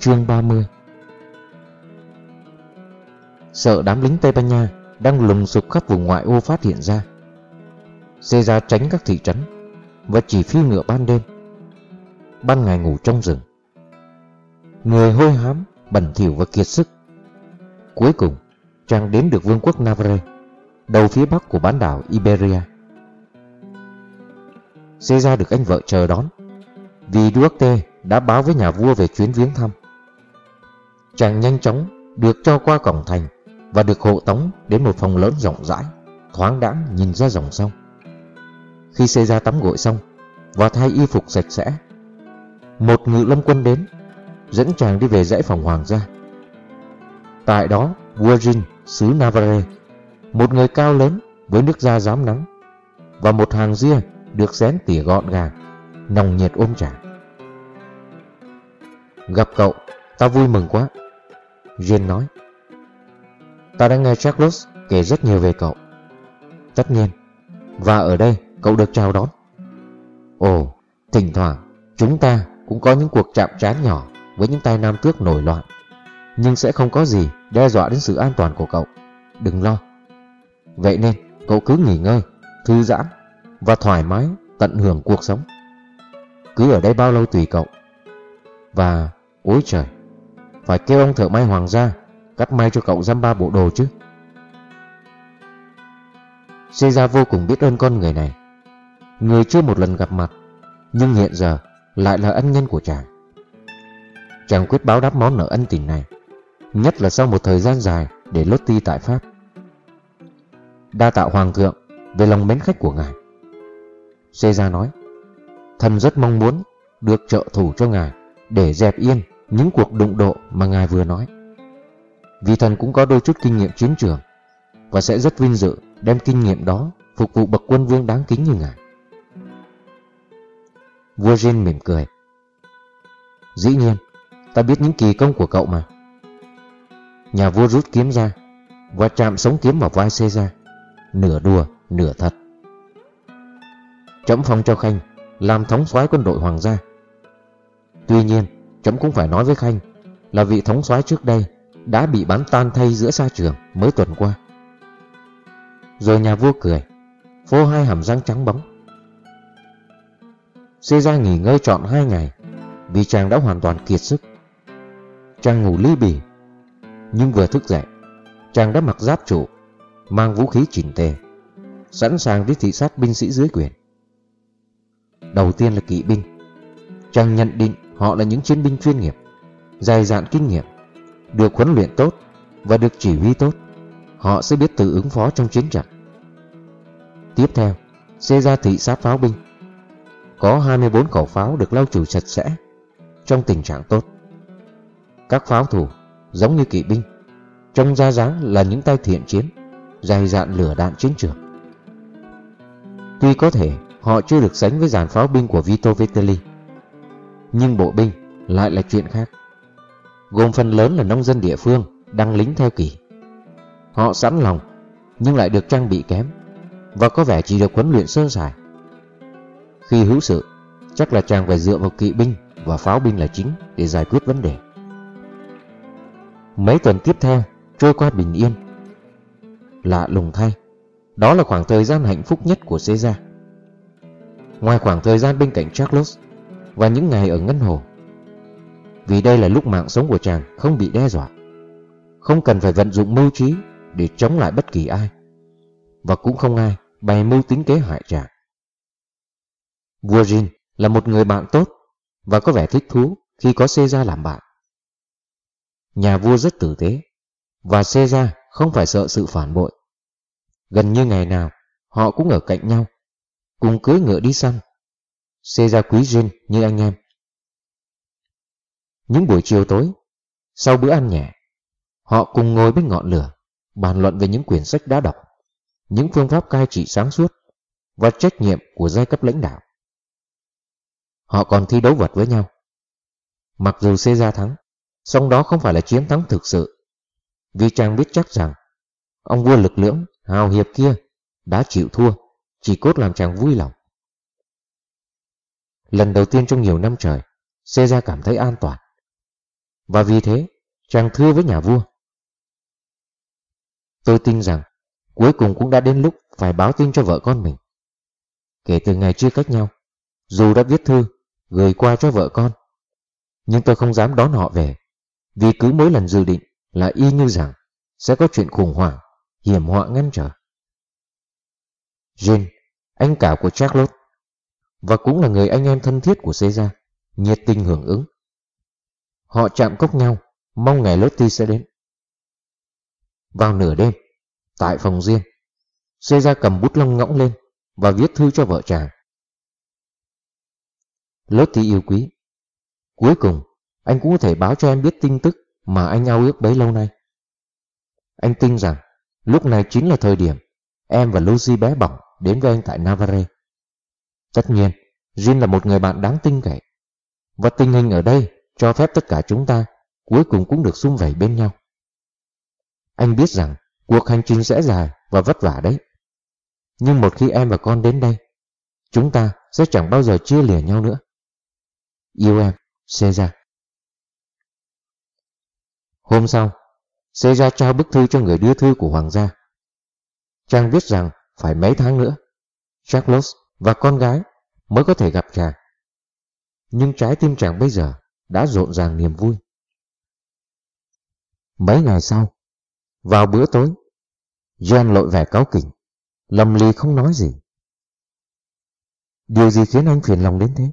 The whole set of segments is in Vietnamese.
Chương 30 Sợ đám lính Tây Ban Nha đang lùng sục khắp vùng ngoại ô phát hiện ra. Caesar tránh các thị trấn và chỉ phi ngựa ban đêm. Ban ngày ngủ trong rừng. Người hôi hám, bẩn thỉu và kiệt sức. Cuối cùng, chàng đến được vương quốc Navarre, đầu phía bắc của bán đảo Iberia. Caesar được anh vợ chờ đón, vì Duarte đã báo với nhà vua về chuyến viếng thăm. Chàng nhanh chóng được cho qua cổng thành và được hộ tống đến một phòng lớn rộng rãi, thoáng đãng nhìn ra dòng sông. Khi xê ra tắm gội xong và thay y phục sạch sẽ, một ngự lâm quân đến, dẫn chàng đi về dãy phòng hoàng gia. Tại đó, vua Jin, xứ Navarre, một người cao lớn với nước da rám nắng, và một hàng ria được xén tỉa gọn gàng, nồng nhiệt ôm chàng. Gặp cậu, ta vui mừng quá. Jin nói. Ta đã nghe Charles kể rất nhiều về cậu. Tất nhiên, và ở đây cậu được chào đón. Ồ, thỉnh thoảng chúng ta cũng có những cuộc chạm trán nhỏ với những tay nam tước nổi loạn. Nhưng sẽ không có gì đe dọa đến sự an toàn của cậu. Đừng lo. Vậy nên cậu cứ nghỉ ngơi, thư giãn và thoải mái tận hưởng cuộc sống. Cứ ở đây bao lâu tùy cậu. Và, ôi trời, phải kêu ông thợ may hoàng gia cắt may cho cậu giam ba bộ đồ chứ. Caesar vô cùng biết ơn con người này. Người chưa một lần gặp mặt, nhưng hiện giờ lại là ân nhân của chàng. Chàng quyết báo đáp món nợ ân tình này, nhất là sau một thời gian dài để lốt ti tại Pháp. Đa tạ Hoàng thượng về lòng mến khách của ngài. Caesar nói, thần rất mong muốn được trợ thủ cho ngài để dẹp yên những cuộc đụng độ mà ngài vừa nói. Vì thần cũng có đôi chút kinh nghiệm chiến trường và sẽ rất vinh dự đem kinh nghiệm đó phục vụ bậc quân vương đáng kính như ngài. Vua Jin mỉm cười. Dĩ nhiên, ta biết những kỳ công của cậu mà. Nhà vua rút kiếm ra và chạm sống kiếm vào vai Caesar, nửa đùa, nửa thật. Chấm phong cho Khanh làm thống soái quân đội hoàng gia. Tuy nhiên, chấm cũng phải nói với Khanh là vị thống soái trước đây đã bị bắn tan thay giữa sa trường mới tuần qua. Rồi nhà vua cười, phô hai hàm răng trắng bóng. Caesar nghỉ ngơi trọn hai ngày vì chàng đã hoàn toàn kiệt sức. Chàng ngủ ly bì, nhưng vừa thức dậy, chàng đã mặc giáp trụ, mang vũ khí chỉnh tề, sẵn sàng đi thị sát binh sĩ dưới quyền. Đầu tiên là kỵ binh. Chàng nhận định họ là những chiến binh chuyên nghiệp, dày dạn kinh nghiệm, được huấn luyện tốt và được chỉ huy tốt. Họ sẽ biết tự ứng phó trong chiến trận. Tiếp theo, xe ra thị sát pháo binh. Có 24 khẩu pháo được lau chùi sạch sẽ, trong tình trạng tốt. Các pháo thủ, giống như kỵ binh, trông ra dáng là những tay thiện chiến, dày dạn lửa đạn chiến trường. Tuy có thể họ chưa được sánh với dàn pháo binh của Vito Vitelli, nhưng bộ binh lại là chuyện khác. Gồm phần lớn là nông dân địa phương đang lính theo kỳ. Họ sẵn lòng nhưng lại được trang bị kém và có vẻ chỉ được huấn luyện sơ sài. Khi hữu sự, chắc là chàng phải dựa vào kỵ binh và pháo binh là chính để giải quyết vấn đề. Mấy tuần tiếp theo trôi qua bình yên. Lạ lùng thay, đó là khoảng thời gian hạnh phúc nhất của Caesar. Ngoài khoảng thời gian bên cạnh Charles và những ngày ở Ngân Hồ. Vì đây là lúc mạng sống của chàng không bị đe dọa. Không cần phải vận dụng mưu trí để chống lại bất kỳ ai. Và cũng không ai bày mưu tính kế hại chàng. Vua Jin là một người bạn tốt và có vẻ thích thú khi có Caesar làm bạn. Nhà vua rất tử tế và Caesar không phải sợ sự phản bội. Gần như ngày nào họ cũng ở cạnh nhau, cùng cưới ngựa đi săn. Caesar quý Jin như anh em. Những buổi chiều tối, sau bữa ăn nhẹ, họ cùng ngồi bên ngọn lửa, bàn luận về những quyển sách đã đọc, những phương pháp cai trị sáng suốt và trách nhiệm của giai cấp lãnh đạo. Họ còn thi đấu vật với nhau. Mặc dù Caesar thắng, song đó không phải là chiến thắng thực sự, vì chàng biết chắc rằng ông vua lực lưỡng, hào hiệp kia đã chịu thua, chỉ cốt làm chàng vui lòng. Lần đầu tiên trong nhiều năm trời, Caesar cảm thấy an toàn. Và vì thế, chàng thưa với nhà vua. Tôi tin rằng, cuối cùng cũng đã đến lúc phải báo tin cho vợ con mình. Kể từ ngày chia cách nhau, dù đã viết thư, gửi qua cho vợ con, nhưng tôi không dám đón họ về, vì cứ mỗi lần dự định là y như rằng sẽ có chuyện khủng hoảng, hiểm họa ngăn trở. Jane, anh cả của Charlotte, và cũng là người anh em thân thiết của Seja, nhiệt tình hưởng ứng. Họ chạm cốc nhau, mong ngày Lotti sẽ đến. Vào nửa đêm, tại phòng riêng, Seja cầm bút lông ngõng lên và viết thư cho vợ chàng. Lotti yêu quý, cuối cùng anh cũng có thể báo cho em biết tin tức mà anh ao ước bấy lâu nay. Anh tin rằng lúc này chính là thời điểm em và Lucy bé bỏng đến với anh tại Navarre. Tất nhiên, Jin là một người bạn đáng tin cậy. Và tình hình ở đây cho phép tất cả chúng ta cuối cùng cũng được xung vầy bên nhau. Anh biết rằng cuộc hành trình sẽ dài và vất vả đấy. Nhưng một khi em và con đến đây, chúng ta sẽ chẳng bao giờ chia lìa nhau nữa. Yêu em, Seja. Hôm sau, Seja trao bức thư cho người đưa thư của hoàng gia. Trang viết rằng phải mấy tháng nữa, Charles và con gái mới có thể gặp chàng. Nhưng trái tim chàng bây giờ đã rộn ràng niềm vui. Mấy ngày sau, vào bữa tối, Jen lội vẻ cáo kỉnh, lầm lì không nói gì. Điều gì khiến anh phiền lòng đến thế?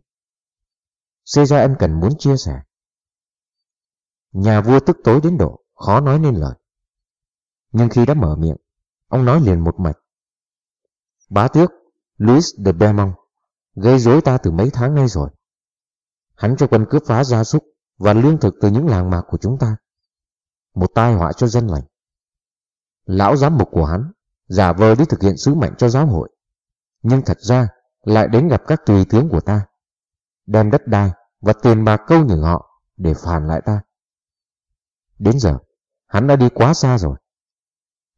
Caesar ân cần muốn chia sẻ. Nhà vua tức tối đến độ khó nói nên lời. Nhưng khi đã mở miệng, ông nói liền một mạch. Bá tước, Louis de Belmont gây rối ta từ mấy tháng nay rồi. Hắn cho quân cướp phá gia súc và lương thực từ những làng mạc của chúng ta. Một tai họa cho dân lành. Lão giám mục của hắn giả vờ đi thực hiện sứ mệnh cho giáo hội. Nhưng thật ra lại đến gặp các tùy tướng của ta. Đem đất đai và tiền bạc câu nhử họ để phản lại ta. Đến giờ, hắn đã đi quá xa rồi.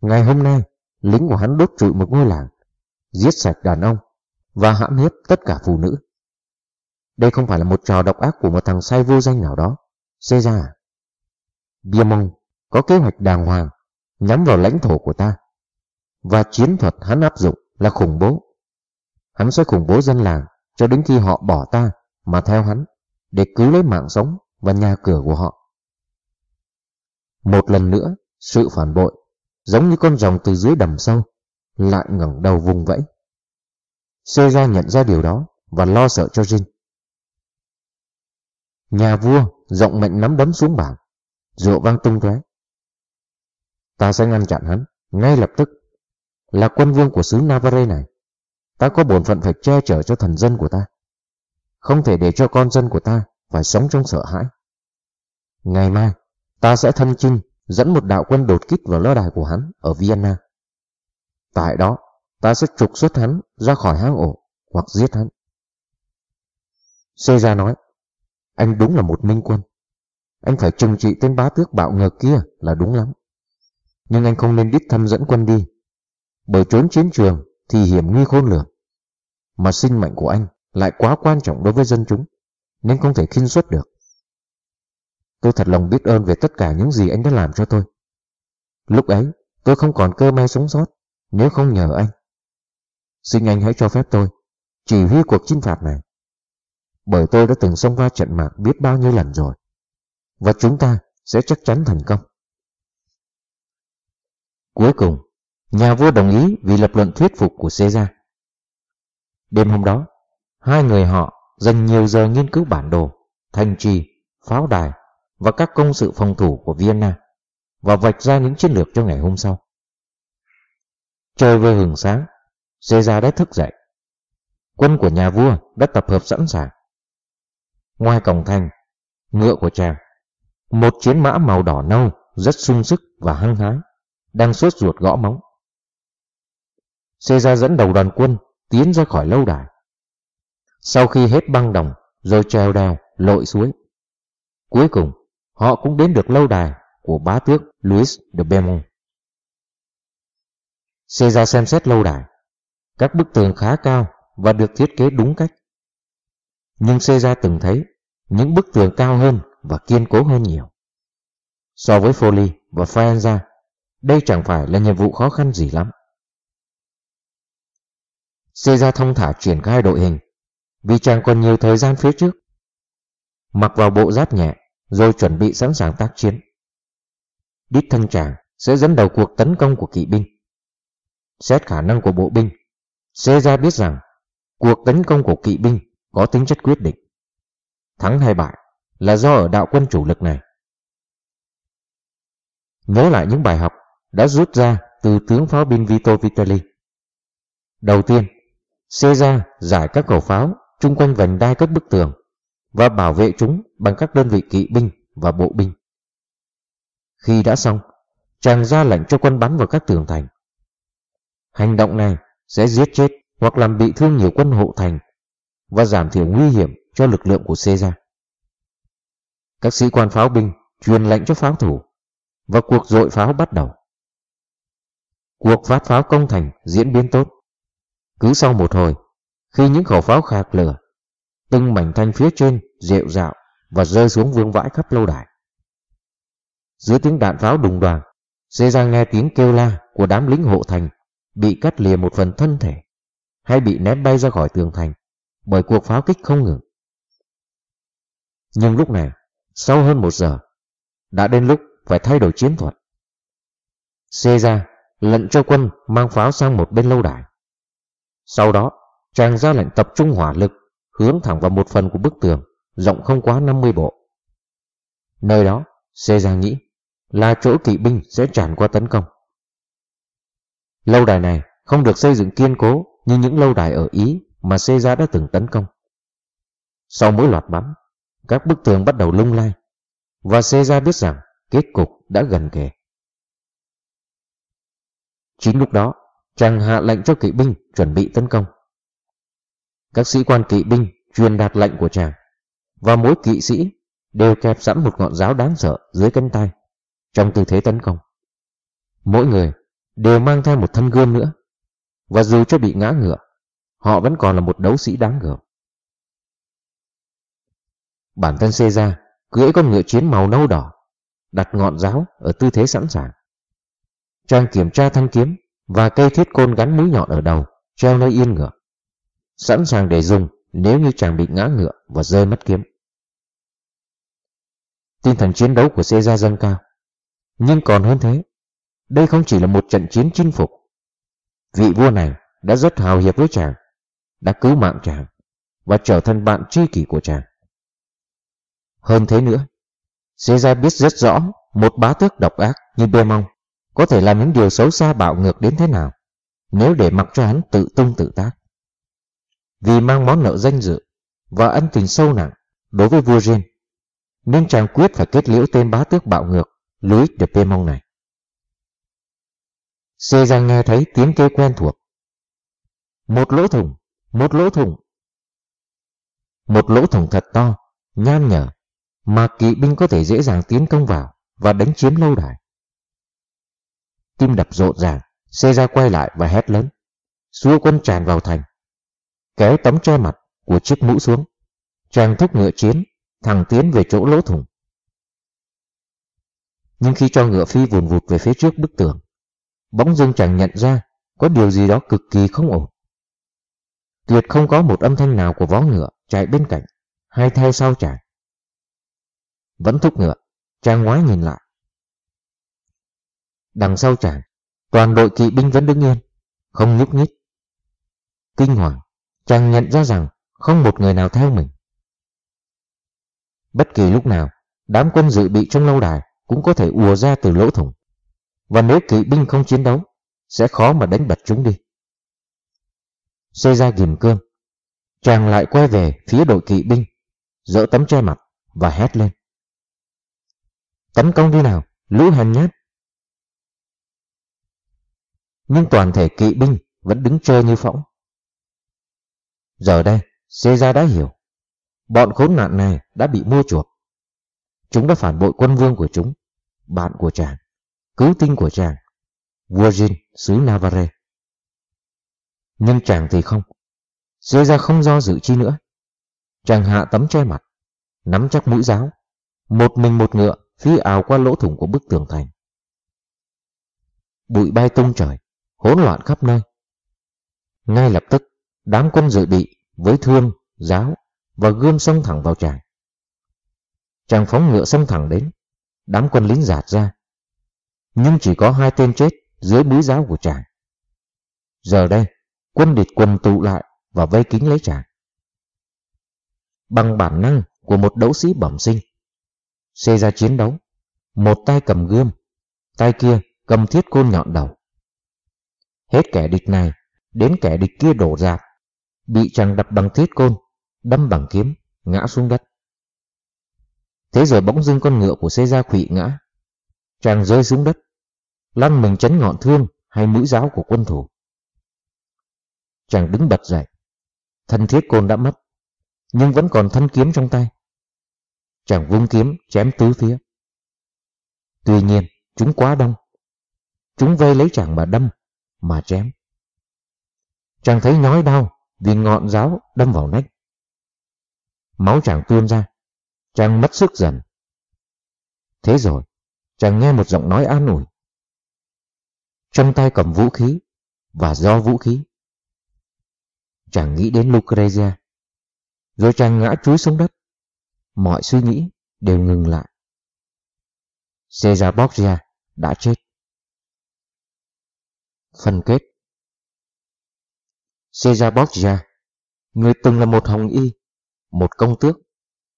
Ngày hôm nay, lính của hắn đốt trụi một ngôi làng, giết sạch đàn ông và hãm hiếp tất cả phụ nữ. Đây không phải là một trò độc ác của một thằng say vô danh nào đó. Caesar à? Biamon có kế hoạch đàng hoàng nhắm vào lãnh thổ của ta. Và chiến thuật hắn áp dụng là khủng bố. Hắn sẽ khủng bố dân làng cho đến khi họ bỏ ta mà theo hắn để cứu lấy mạng sống và nhà cửa của họ. Một lần nữa, sự phản bội, giống như con rồng từ dưới đầm sâu, lại ngẩng đầu vùng vẫy. Caesar nhận ra điều đó và lo sợ cho Jin. Nhà vua rộng mệnh nắm đấm xuống bàn, rượu vang tung tóe. Ta sẽ ngăn chặn hắn, ngay lập tức. Là quân vương của xứ Navarre này, ta có bổn phận phải che chở cho thần dân của ta. Không thể để cho con dân của ta phải sống trong sợ hãi. Ngày mai, ta sẽ thân chinh dẫn một đạo quân đột kích vào lo đài của hắn ở Vienna. Tại đó, ta sẽ trục xuất hắn ra khỏi hang ổ hoặc giết hắn. Caesar nói, anh đúng là một minh quân. Anh phải trừng trị tên bá tước bạo ngược kia là đúng lắm. Nhưng anh không nên đích thân dẫn quân đi. Bởi trốn chiến trường thì hiểm nguy khôn lường. Mà sinh mệnh của anh lại quá quan trọng đối với dân chúng, nên không thể khinh suất được. Tôi thật lòng biết ơn về tất cả những gì anh đã làm cho tôi. Lúc ấy, tôi không còn cơ may sống sót nếu không nhờ anh. Xin anh hãy cho phép tôi chỉ huy cuộc chinh phạt này. Bởi tôi đã từng xông qua trận mạc biết bao nhiêu lần rồi. Và chúng ta sẽ chắc chắn thành công. Cuối cùng, nhà vua đồng ý vì lập luận thuyết phục của Caesar. Đêm hôm đó, hai người họ dành nhiều giờ nghiên cứu bản đồ, thành trì, pháo đài và các công sự phòng thủ của Vienna và vạch ra những chiến lược cho ngày hôm sau. Trời vừa hừng sáng, Caesar đã thức dậy. Quân của nhà vua đã tập hợp sẵn sàng. Ngoài cổng thành, ngựa của chàng, một chiến mã màu đỏ nâu rất sung sức và hăng hái, đang suốt ruột gõ móng. Caesar dẫn đầu đoàn quân tiến ra khỏi lâu đài. Sau khi hết băng đồng, rồi trèo đèo, lội suối. Cuối cùng, họ cũng đến được lâu đài của bá tước Louis de Beaumont. Caesar xem xét lâu đài. Các bức tường khá cao và được thiết kế đúng cách. Nhưng Caesar từng thấy những bức tường cao hơn và kiên cố hơn nhiều. So với Foley và Faenza, đây chẳng phải là nhiệm vụ khó khăn gì lắm. Caesar thông thả triển khai đội hình, vì chàng còn nhiều thời gian phía trước. Mặc vào bộ giáp nhẹ, rồi chuẩn bị sẵn sàng tác chiến. Đít thân chàng sẽ dẫn đầu cuộc tấn công của kỵ binh. Xét khả năng của bộ binh, Caesar biết rằng cuộc tấn công của kỵ binh có tính chất quyết định. Thắng hay bại là do ở đạo quân chủ lực này. Nhớ lại những bài học đã rút ra từ tướng pháo binh Vito Vitelli. Đầu tiên, Caesar giải các khẩu pháo chung quanh vành đai các bức tường và bảo vệ chúng bằng các đơn vị kỵ binh và bộ binh. Khi đã xong, chàng ra lệnh cho quân bắn vào các tường thành. Hành động này sẽ giết chết hoặc làm bị thương nhiều quân hộ thành và giảm thiểu nguy hiểm cho lực lượng của Caesar. Các sĩ quan pháo binh truyền lệnh cho pháo thủ và cuộc dội pháo bắt đầu. Cuộc phát pháo công thành diễn biến tốt. Cứ sau một hồi, khi những khẩu pháo khạc lửa, từng mảnh thanh phía trên rệu rạo và rơi xuống vương vãi khắp lâu đài. Dưới tiếng đạn pháo đùng đoàn, Caesar nghe tiếng kêu la của đám lính hộ thành bị cắt lìa một phần thân thể hay bị ném bay ra khỏi tường thành bởi cuộc pháo kích không ngừng. Nhưng lúc này, sau hơn một giờ, đã đến lúc phải thay đổi chiến thuật. Caesar lệnh cho quân mang pháo sang một bên lâu đài. Sau đó, chàng ra lệnh tập trung hỏa lực hướng thẳng vào một phần của bức tường rộng không quá 50 bộ. Nơi đó, Caesar nghĩ là chỗ kỵ binh sẽ tràn qua tấn công. Lâu đài này không được xây dựng kiên cố như những lâu đài ở Ý mà Caesar đã từng tấn công. Sau mỗi loạt bắn, các bức tường bắt đầu lung lay và Caesar biết rằng kết cục đã gần kề. Chính lúc đó, chàng hạ lệnh cho kỵ binh chuẩn bị tấn công. Các sĩ quan kỵ binh truyền đạt lệnh của chàng và mỗi kỵ sĩ đều kẹp sẵn một ngọn giáo đáng sợ dưới cánh tay trong tư thế tấn công. Mỗi người đều mang theo một thân gươm nữa và dù cho bị ngã ngựa, họ vẫn còn là một đấu sĩ đáng gờm. Bản thân Caesar cưỡi con ngựa chiến màu nâu đỏ, đặt ngọn giáo ở tư thế sẵn sàng. trang kiểm tra thanh kiếm và cây thiết côn gắn mũi nhọn ở đầu, treo nơi yên ngựa, sẵn sàng để dùng nếu như chàng bị ngã ngựa và rơi mất kiếm. Tinh thần chiến đấu của Caesar dâng cao. Nhưng còn hơn thế, đây không chỉ là một trận chiến chinh phục. Vị vua này đã rất hào hiệp với chàng, đã cứu mạng chàng và trở thành bạn tri kỷ của chàng. Hơn thế nữa, Caesar biết rất rõ một bá tước độc ác như Bermond có thể làm những điều xấu xa bạo ngược đến thế nào nếu để mặc cho hắn tự tung tự tác. Vì mang món nợ danh dự và ân tình sâu nặng đối với vua Jean, nên chàng quyết phải kết liễu tên bá tước bạo ngược Louis de Pemont này. Caesar nghe thấy tiếng kêu quen thuộc. Một lỗ thủng, một lỗ thủng. Một lỗ thủng thật to, nham nhở, mà kỵ binh có thể dễ dàng tiến công vào và đánh chiếm lâu đài. Tim đập rộn ràng, Caesar quay lại và hét lớn. Xua quân tràn vào thành. Kéo tấm che mặt của chiếc mũ xuống. Chàng thúc ngựa chiến, thẳng tiến về chỗ lỗ thủng. Nhưng khi cho ngựa phi vùn vụt về phía trước bức tường, bỗng dưng chàng nhận ra có điều gì đó cực kỳ không ổn. Tuyệt không có một âm thanh nào của vó ngựa chạy bên cạnh hay theo sau chàng. Vẫn thúc ngựa, chàng ngoái nhìn lại. Đằng sau chàng, toàn đội kỵ binh vẫn đứng yên, không nhúc nhích. Kinh hoàng, chàng nhận ra rằng không một người nào theo mình. Bất kỳ lúc nào, đám quân dự bị trong lâu đài cũng có thể ùa ra từ lỗ thủng. Và nếu kỵ binh không chiến đấu, sẽ khó mà đánh bật chúng đi. Xê ra ghim cương, chàng lại quay về phía đội kỵ binh, dỡ tấm che mặt và hét lên. Tấn công đi nào, lũ hèn nhát. Nhưng toàn thể kỵ binh vẫn đứng chơi như phỗng. Giờ đây, Caesar đã hiểu. Bọn khốn nạn này đã bị mua chuộc. Chúng đã phản bội quân vương của chúng, bạn của chàng, cứu tinh của chàng, vua Jin xứ Navarre. Nhưng chàng thì không. Caesar không do dự chi nữa. Chàng hạ tấm che mặt, nắm chắc mũi giáo, một mình một ngựa phi ào qua lỗ thủng của bức tường thành. Bụi bay tung trời, hỗn loạn khắp nơi. Ngay lập tức, đám quân dự bị với thương, giáo và gươm xông thẳng vào chàng. Chàng phóng ngựa xông thẳng đến, đám quân lính giạt ra. Nhưng chỉ có hai tên chết dưới búi giáo của chàng. Giờ đây, quân địch quần tụ lại và vây kín lấy chàng. Bằng bản năng của một đấu sĩ bẩm sinh, xê ra chiến đấu, một tay cầm gươm, tay kia cầm thiết côn nhọn đầu. Hết kẻ địch này, đến kẻ địch kia đổ rạp, bị chàng đập bằng thiết côn, đâm bằng kiếm, ngã xuống đất. Thế rồi bỗng dưng con ngựa của xê ra khụy ngã, chàng rơi xuống đất, lăn mình chấn ngọn thương hay mũi giáo của quân thủ. Chàng đứng bật dậy, thân thiết côn đã mất, nhưng vẫn còn thân kiếm trong tay. Chàng vung kiếm chém tứ phía. Tuy nhiên, chúng quá đông. Chúng vây lấy chàng mà đâm, mà chém. Chàng thấy nhói đau vì ngọn giáo đâm vào nách. Máu chàng tuôn ra, chàng mất sức dần. Thế rồi, chàng nghe một giọng nói an ủi. Trong tay cầm vũ khí, và do vũ khí. Chàng nghĩ đến Lucrezia, rồi chàng ngã chúi xuống đất. Mọi suy nghĩ đều ngừng lại. Caesar Borgia đã chết. Phần kết Caesar Borgia, người từng là một hồng y, một công tước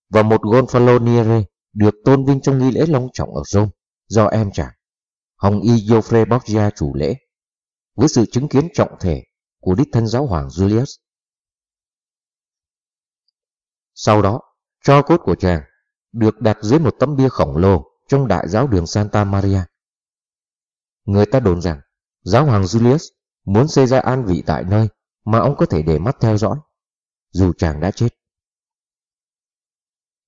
và một gonfaloniere được tôn vinh trong nghi lễ long trọng ở Rome do em chàng, hồng y Geoffrey Borgia chủ lễ, với sự chứng kiến trọng thể của đích thân giáo hoàng Julius. Sau đó, cho cốt của chàng được đặt dưới một tấm bia khổng lồ trong đại giáo đường Santa Maria. Người ta đồn rằng giáo hoàng Julius muốn xây ra an vị tại nơi mà ông có thể để mắt theo dõi, dù chàng đã chết.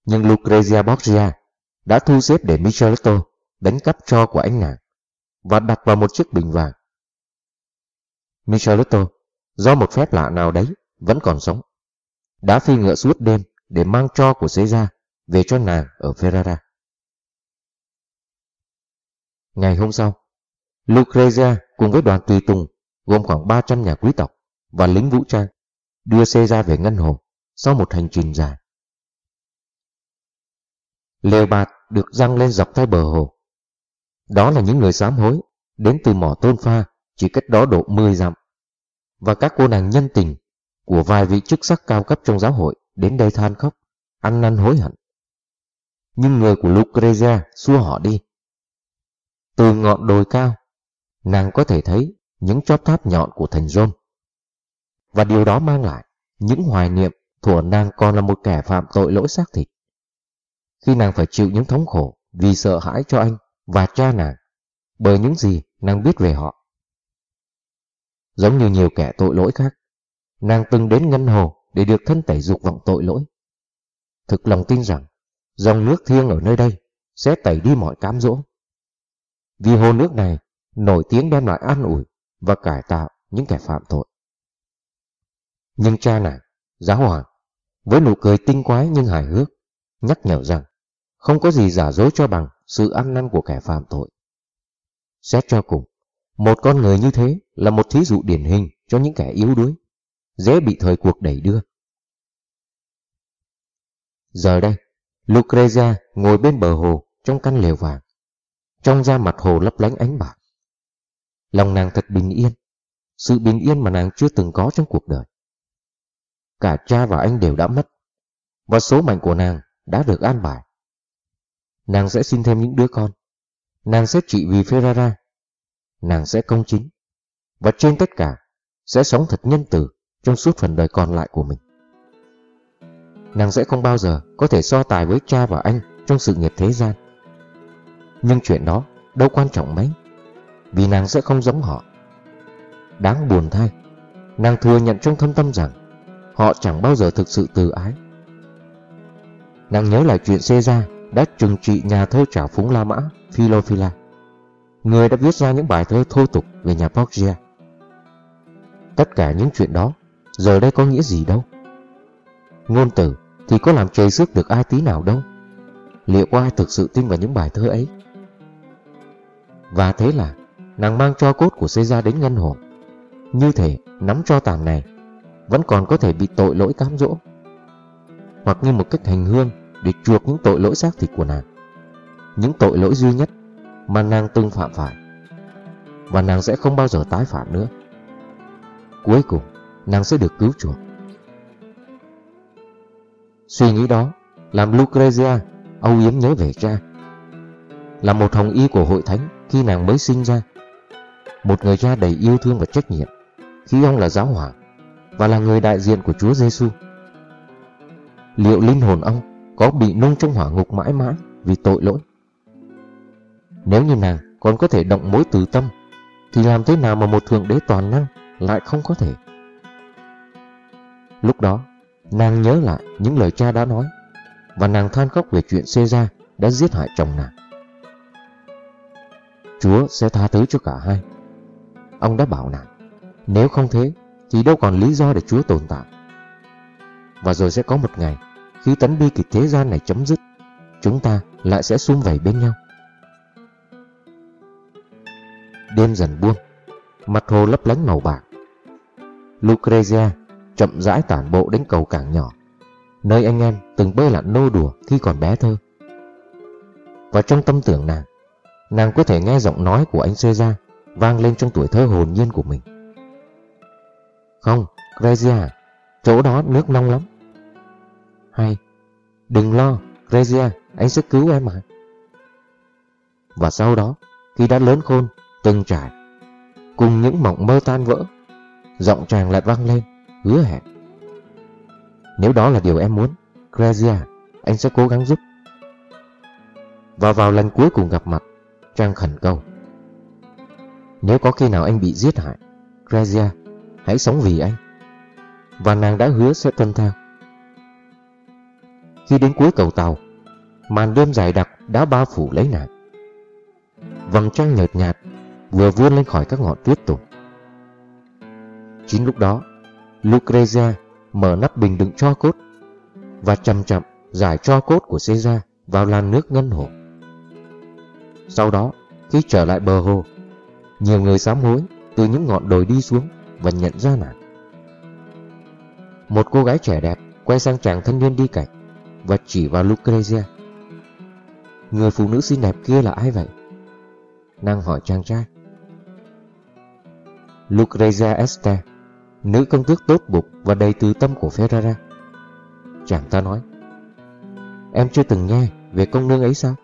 Nhưng Lucrezia Borgia đã thu xếp để Micheletto đánh cắp cho của anh nàng và đặt vào một chiếc bình vàng. Michelotto, do một phép lạ nào đấy, vẫn còn sống. Đã phi ngựa suốt đêm để mang cho của Caesar về cho nàng ở Ferrara. Ngày hôm sau, Lucrezia cùng với đoàn tùy tùng gồm khoảng 300 nhà quý tộc và lính vũ trang đưa Caesar về Ngân Hồ sau một hành trình dài. Lều bạt được răng lên dọc theo bờ hồ. Đó là những người sám hối đến từ mỏ tôn pha chỉ cách đó độ 10 dặm và các cô nàng nhân tình của vài vị chức sắc cao cấp trong giáo hội đến đây than khóc, ăn năn hối hận. Nhưng người của Lucrezia xua họ đi. Từ ngọn đồi cao, nàng có thể thấy những chóp tháp nhọn của thành Rome. Và điều đó mang lại những hoài niệm thuở nàng còn là một kẻ phạm tội lỗi xác thịt. Khi nàng phải chịu những thống khổ vì sợ hãi cho anh và cha nàng, bởi những gì nàng biết về họ. Giống như nhiều kẻ tội lỗi khác, nàng từng đến ngân hồ để được thân tẩy dục vọng tội lỗi. Thực lòng tin rằng dòng nước thiêng ở nơi đây sẽ tẩy đi mọi cám dỗ. Vì hồ nước này nổi tiếng đem lại an ủi và cải tạo những kẻ phạm tội. Nhưng cha nàng, giáo hoàng, với nụ cười tinh quái nhưng hài hước, nhắc nhở rằng không có gì giả dối cho bằng sự ăn năn của kẻ phạm tội. Xét cho cùng, một con người như thế là một thí dụ điển hình cho những kẻ yếu đuối dễ bị thời cuộc đẩy đưa. Giờ đây, Lucrezia ngồi bên bờ hồ trong căn lều vàng. Trong da mặt hồ lấp lánh ánh bạc. Lòng nàng thật bình yên, sự bình yên mà nàng chưa từng có trong cuộc đời. Cả cha và anh đều đã mất, và số mệnh của nàng đã được an bài. Nàng sẽ xin thêm những đứa con, nàng sẽ trị vì Ferrara, nàng sẽ công chính, và trên tất cả sẽ sống thật nhân từ trong suốt phần đời còn lại của mình. Nàng sẽ không bao giờ có thể so tài với cha và anh trong sự nghiệp thế gian. Nhưng chuyện đó đâu quan trọng mấy, vì nàng sẽ không giống họ. Đáng buồn thay, nàng thừa nhận trong thâm tâm rằng họ chẳng bao giờ thực sự từ ái. Nàng nhớ lại chuyện Caesar đã trừng trị nhà thơ trả phúng La Mã Philophila, người đã viết ra những bài thơ thô tục về nhà Borgia. Tất cả những chuyện đó giờ đây có nghĩa gì đâu. Ngôn từ thì có làm trời xước được ai tí nào đâu. liệu có ai thực sự tin vào những bài thơ ấy? Và thế là nàng mang cho cốt của Caesar đến ngân hồ. Như thể nắm cho tàn này vẫn còn có thể bị tội lỗi cám dỗ. Hoặc như một cách hành hương để chuộc những tội lỗi xác thịt của nàng. Những tội lỗi duy nhất mà nàng từng phạm phải. Và nàng sẽ không bao giờ tái phạm nữa. Cuối cùng, nàng sẽ được cứu chuộc. Suy nghĩ đó làm Lucrezia âu yếm nhớ về cha. Là một hồng y của hội thánh khi nàng mới sinh ra. Một người cha đầy yêu thương và trách nhiệm khi ông là giáo hoàng và là người đại diện của Chúa Giêsu. Liệu linh hồn ông có bị nung trong hỏa ngục mãi mãi vì tội lỗi? Nếu như nàng còn có thể động mối từ tâm thì làm thế nào mà một thượng đế toàn năng lại không có thể? Lúc đó, nàng nhớ lại những lời cha đã nói và nàng than khóc về chuyện Caesar đã giết hại chồng nàng. Chúa sẽ tha thứ cho cả hai. Ông đã bảo nàng, nếu không thế thì đâu còn lý do để Chúa tồn tại. Và rồi sẽ có một ngày, khi tấn bi kịch thế gian này chấm dứt, chúng ta lại sẽ sum vầy bên nhau. Đêm dần buông, mặt hồ lấp lánh màu bạc. Lucrezia chậm rãi tản bộ đến cầu cảng nhỏ, nơi anh em từng bơi lặn nô đùa khi còn bé thơ. Và trong tâm tưởng nàng, nàng có thể nghe giọng nói của anh Caesar vang lên trong tuổi thơ hồn nhiên của mình. Không, Grezia, chỗ đó nước nông lắm. Hay, đừng lo, Grezia, anh sẽ cứu em mà. Và sau đó, khi đã lớn khôn, từng trải, cùng những mộng mơ tan vỡ, giọng chàng lại vang lên, hứa hẹn. Nếu đó là điều em muốn, Grezia, anh sẽ cố gắng giúp. Và vào lần cuối cùng gặp mặt, chàng khẩn cầu: Nếu có khi nào anh bị giết hại, Grezia, hãy sống vì anh. Và nàng đã hứa sẽ tuân theo. Khi đến cuối cầu tàu, màn đêm dài đặc đã bao phủ lấy nàng. Vầng trăng nhợt nhạt vừa vươn lên khỏi các ngọn tuyết tùng. Chính lúc đó, Lucrezia mở nắp bình đựng cho cốt và chậm chậm giải cho cốt của Caesar vào làn nước ngân hồ. Sau đó, khi trở lại bờ hồ, nhiều người sám hối từ những ngọn đồi đi xuống và nhận ra nàng. Một cô gái trẻ đẹp quay sang chàng thanh niên đi cạnh và chỉ vào Lucrezia. Người phụ nữ xinh đẹp kia là ai vậy? Nàng hỏi chàng trai. Lucrezia Este, nữ công tước tốt bụng và đầy từ tâm của Ferrara. Chàng ta nói, em chưa từng nghe về công nương ấy sao?